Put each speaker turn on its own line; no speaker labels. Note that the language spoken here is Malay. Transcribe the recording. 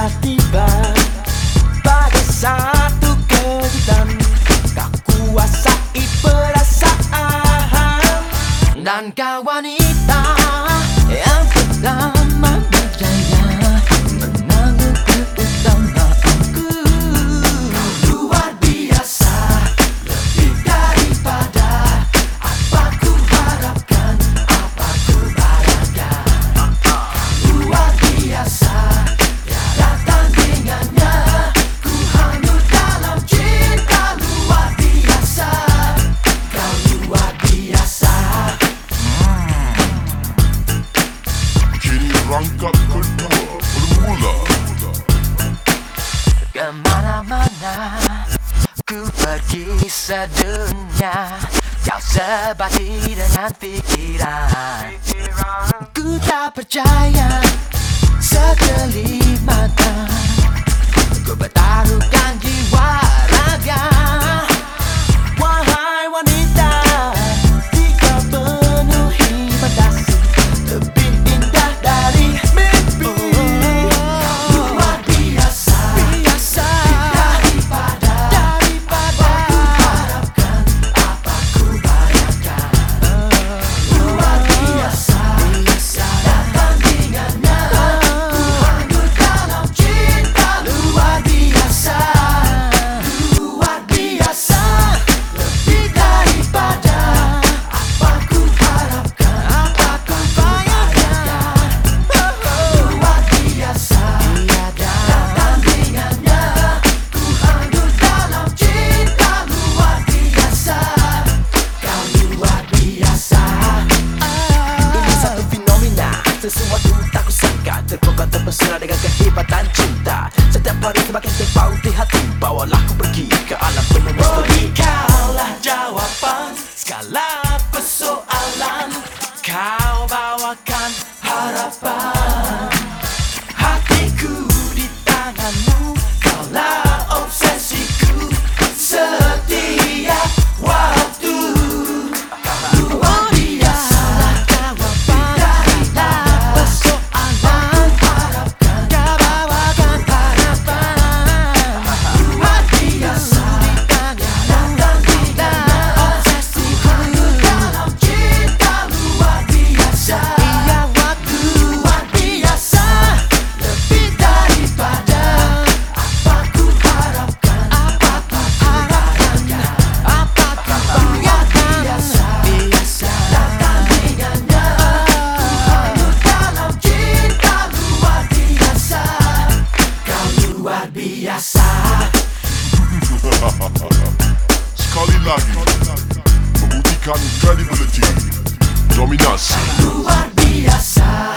Dan tiba-tiba Pada satu kejutan Kau kuasai perasaan Dan kau wanita Yang pertama
Rangkap kedua bermula
Kemana-mana Ku pergi sedunia Kau sebati dengan pikiran Ku tak percaya Sekelip mata Ku bertaruhkan jiwa Sesuatu tak kusangka Terpukau terpesona dengan kehebatan cinta. Setiap hari semakin terpaut di hati. Bawalah ku pergi ke alam penuh misteri. Kaulah jawapan segala persoalan. Kau bawakan harapan Arbiasa
Skali lagi Membuktikan kredibility Dominasi
Luar biasa